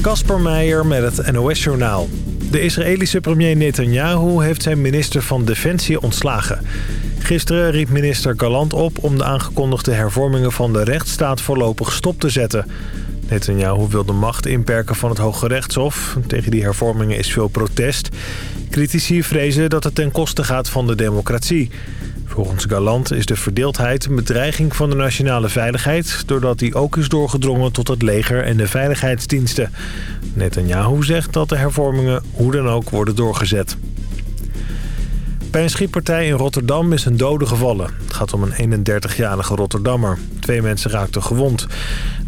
Kasper Meijer met het NOS-journaal. De Israëlische premier Netanyahu heeft zijn minister van Defensie ontslagen. Gisteren riep minister Galant op om de aangekondigde hervormingen van de rechtsstaat voorlopig stop te zetten. Netanyahu wil de macht inperken van het Hoge Rechtshof. Tegen die hervormingen is veel protest. Critici vrezen dat het ten koste gaat van de democratie. Volgens Galant is de verdeeldheid een bedreiging van de nationale veiligheid... doordat die ook is doorgedrongen tot het leger en de veiligheidsdiensten. Netanyahu zegt dat de hervormingen hoe dan ook worden doorgezet. Bij een schietpartij in Rotterdam is een dode gevallen. Het gaat om een 31-jarige Rotterdammer. Twee mensen raakten gewond.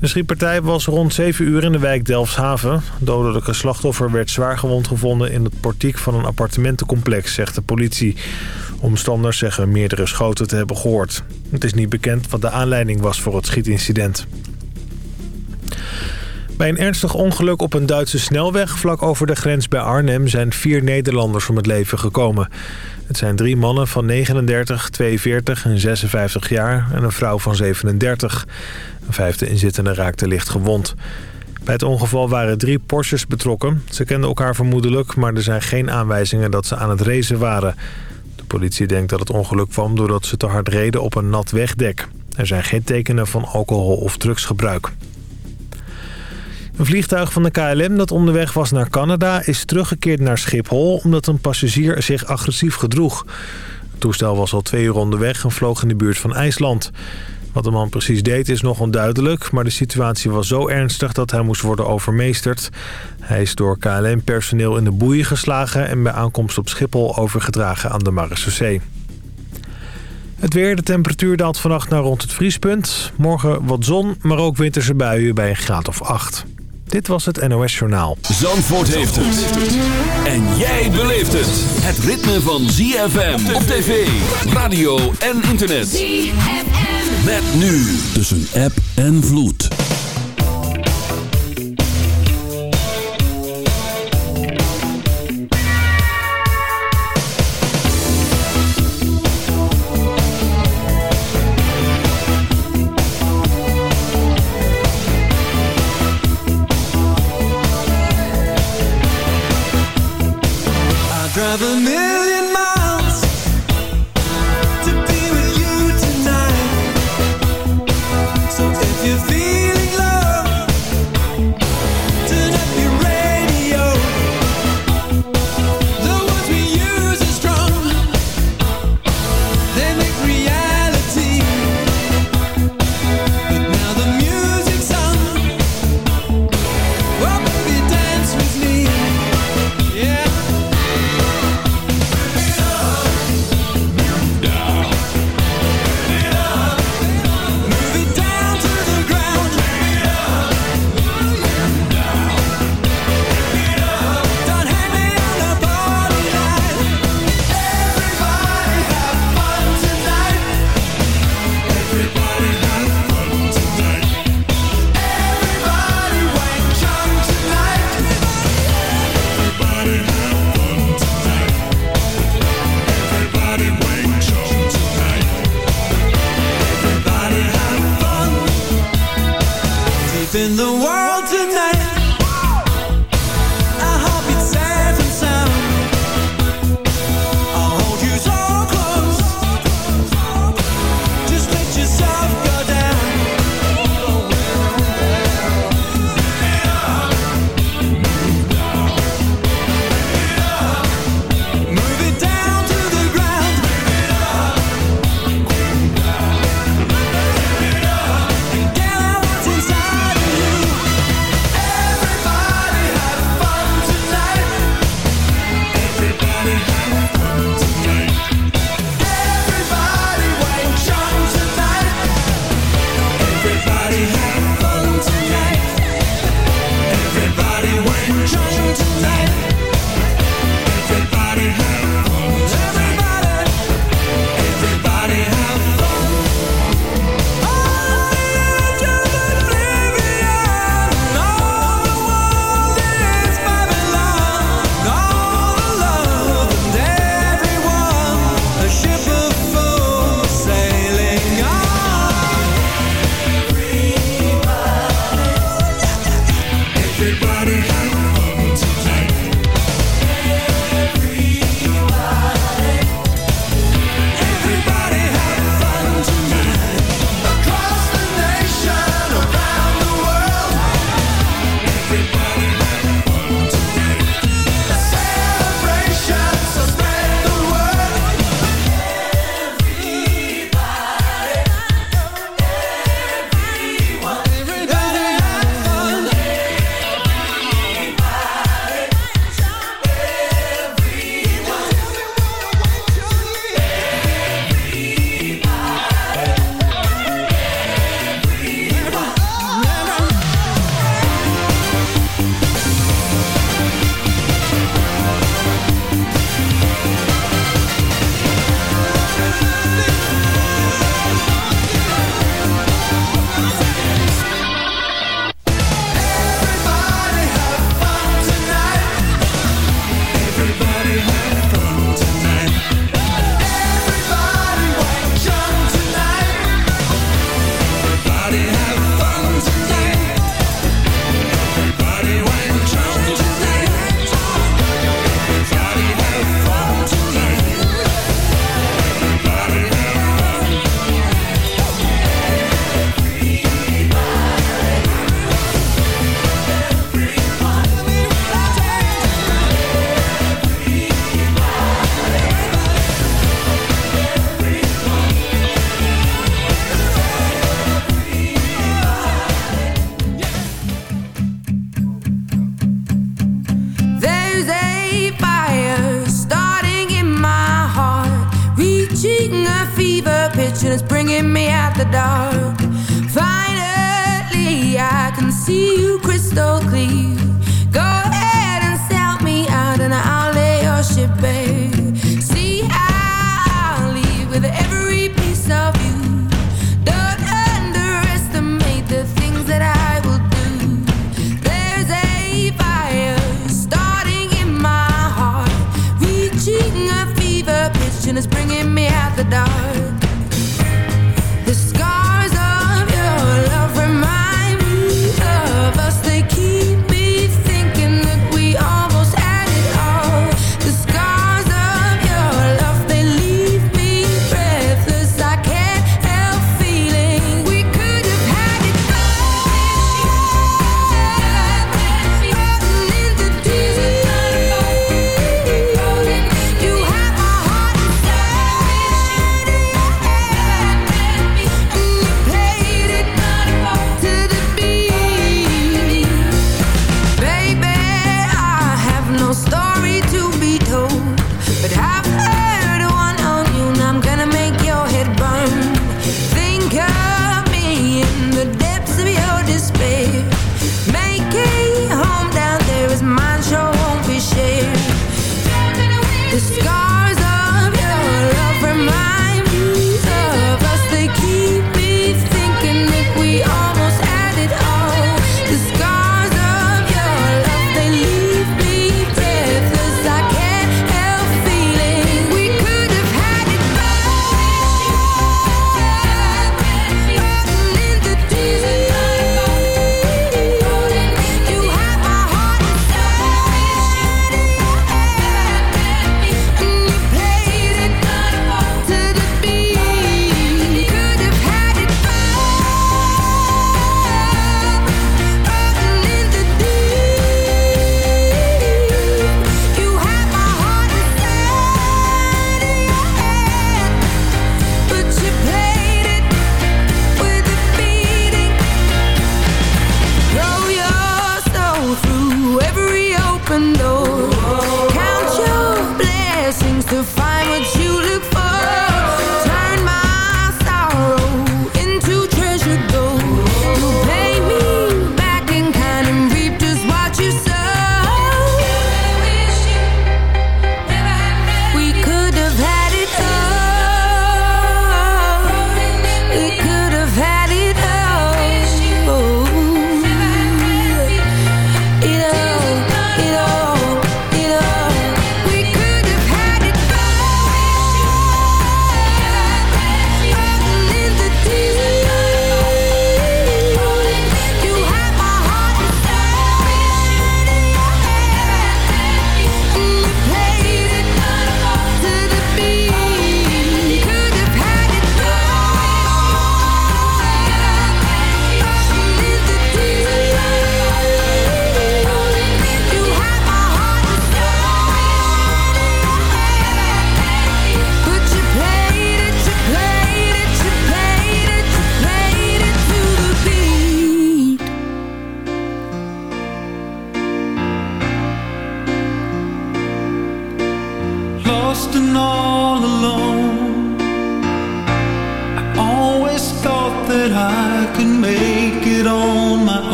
De schietpartij was rond 7 uur in de wijk Delfshaven. Dodelijke slachtoffer werd zwaar gewond gevonden in het portiek van een appartementencomplex, zegt de politie. Omstanders zeggen meerdere schoten te hebben gehoord. Het is niet bekend wat de aanleiding was voor het schietincident. Bij een ernstig ongeluk op een Duitse snelweg vlak over de grens bij Arnhem zijn vier Nederlanders om het leven gekomen. Het zijn drie mannen van 39, 42 en 56 jaar en een vrouw van 37. Een vijfde inzittende raakte licht gewond. Bij het ongeval waren drie Porsches betrokken. Ze kenden elkaar vermoedelijk, maar er zijn geen aanwijzingen dat ze aan het racen waren. Politie denkt dat het ongeluk kwam doordat ze te hard reden op een nat wegdek. Er zijn geen tekenen van alcohol- of drugsgebruik. Een vliegtuig van de KLM dat onderweg was naar Canada is teruggekeerd naar Schiphol... omdat een passagier zich agressief gedroeg. Het toestel was al twee uur onderweg en vloog in de buurt van IJsland. Wat de man precies deed is nog onduidelijk... maar de situatie was zo ernstig dat hij moest worden overmeesterd. Hij is door KLM-personeel in de boeien geslagen... en bij aankomst op Schiphol overgedragen aan de marechaussee. Het weer, de temperatuur daalt vannacht naar rond het vriespunt. Morgen wat zon, maar ook winterse buien bij een graad of 8. Dit was het NOS Journaal. Zandvoort heeft het. En jij beleeft het. Het ritme van ZFM op tv, radio en internet. ZFM. Met nu tussen app en vloed. drive a Tonight.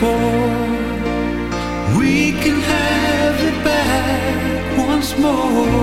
Before, we can have it back once more.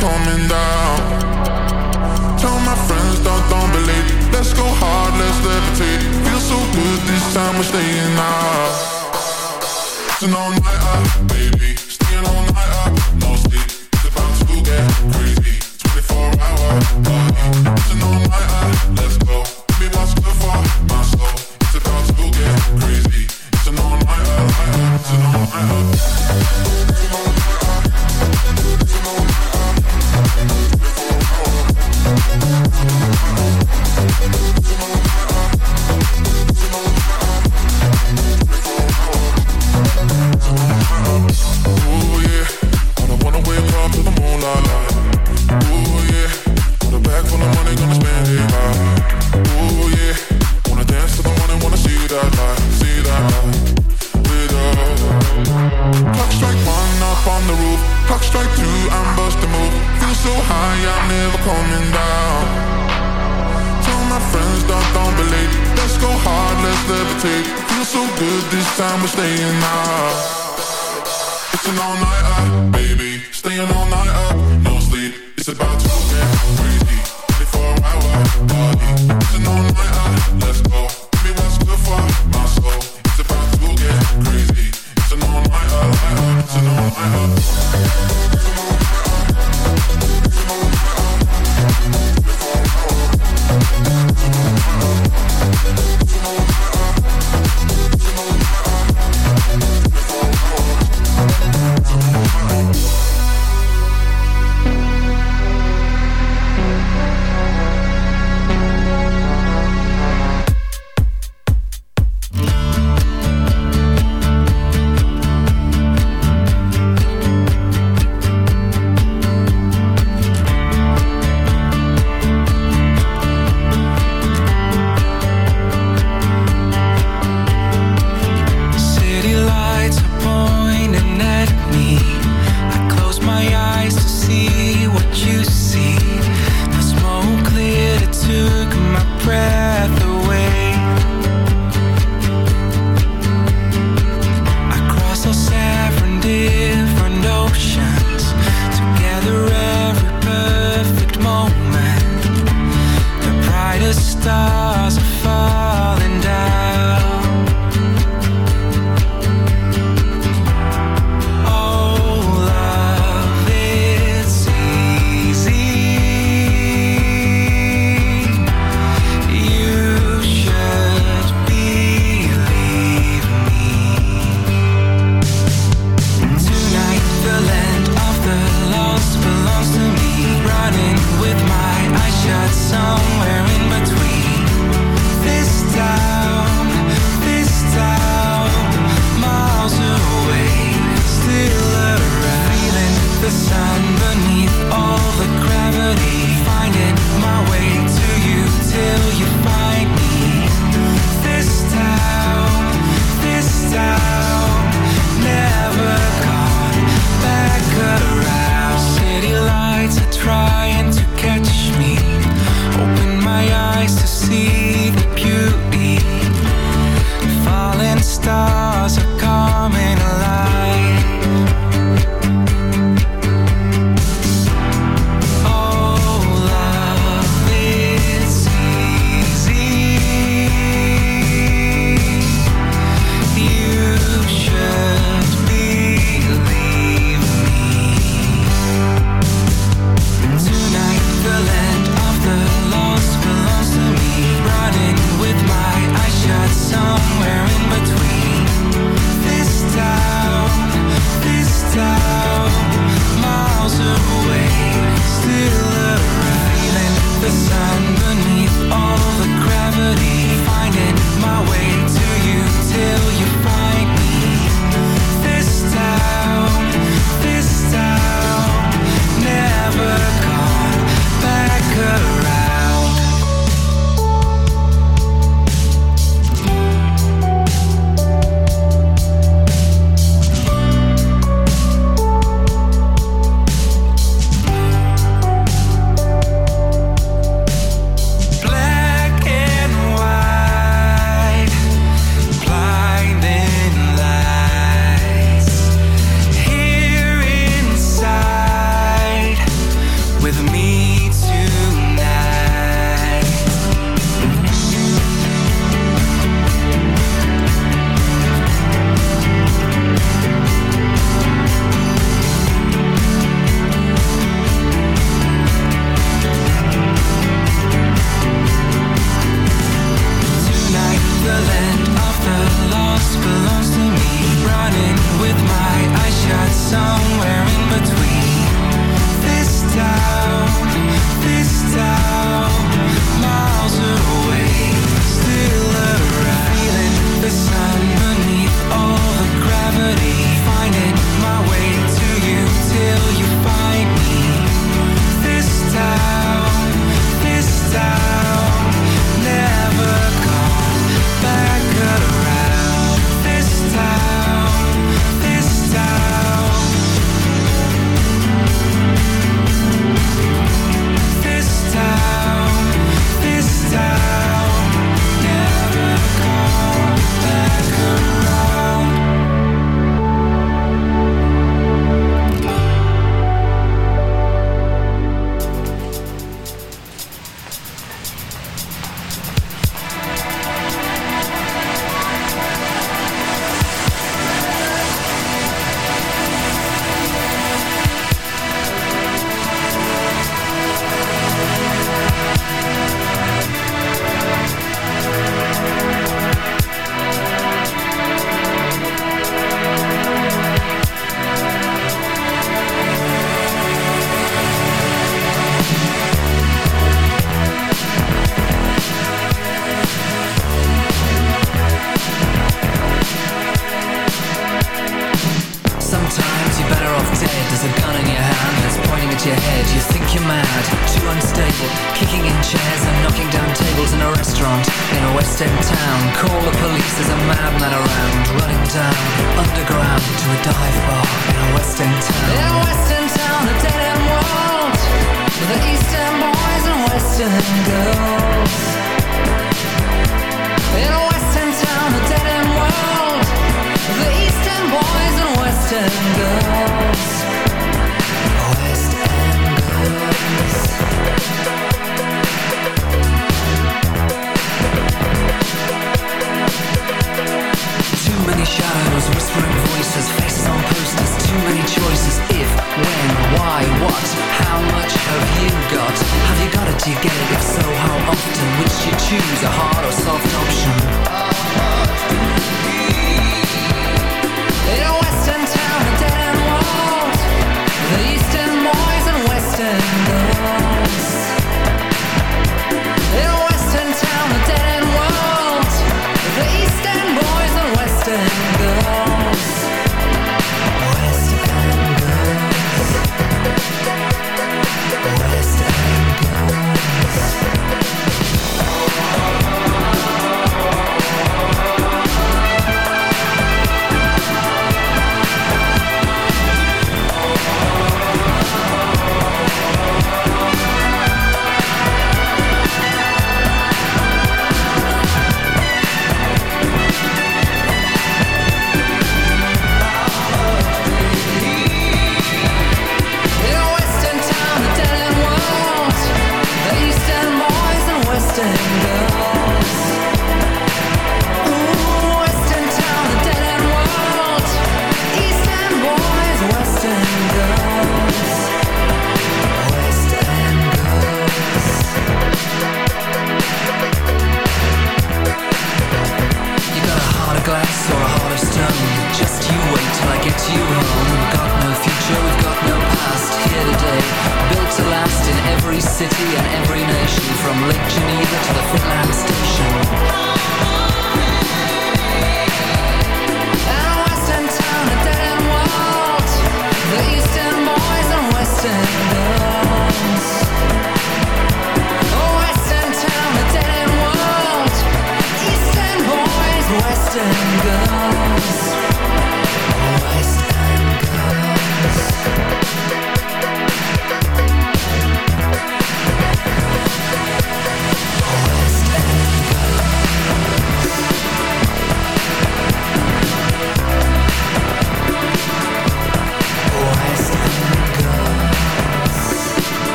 coming down. Tell my friends, don't, don't believe. Let's go hard, let's levitate. Feel so good this time, we're staying out. Tonight, I. estás.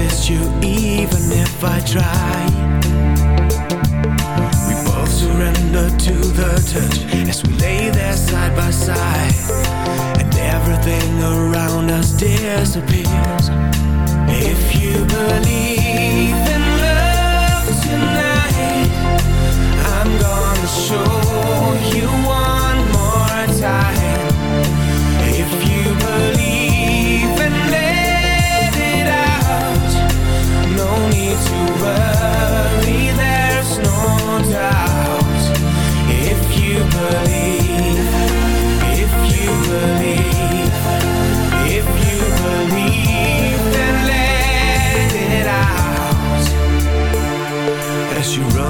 Resist you even if I try. We both surrender to the touch as we lay there side by side. And everything around us disappears. If you believe in love tonight, I'm gonna show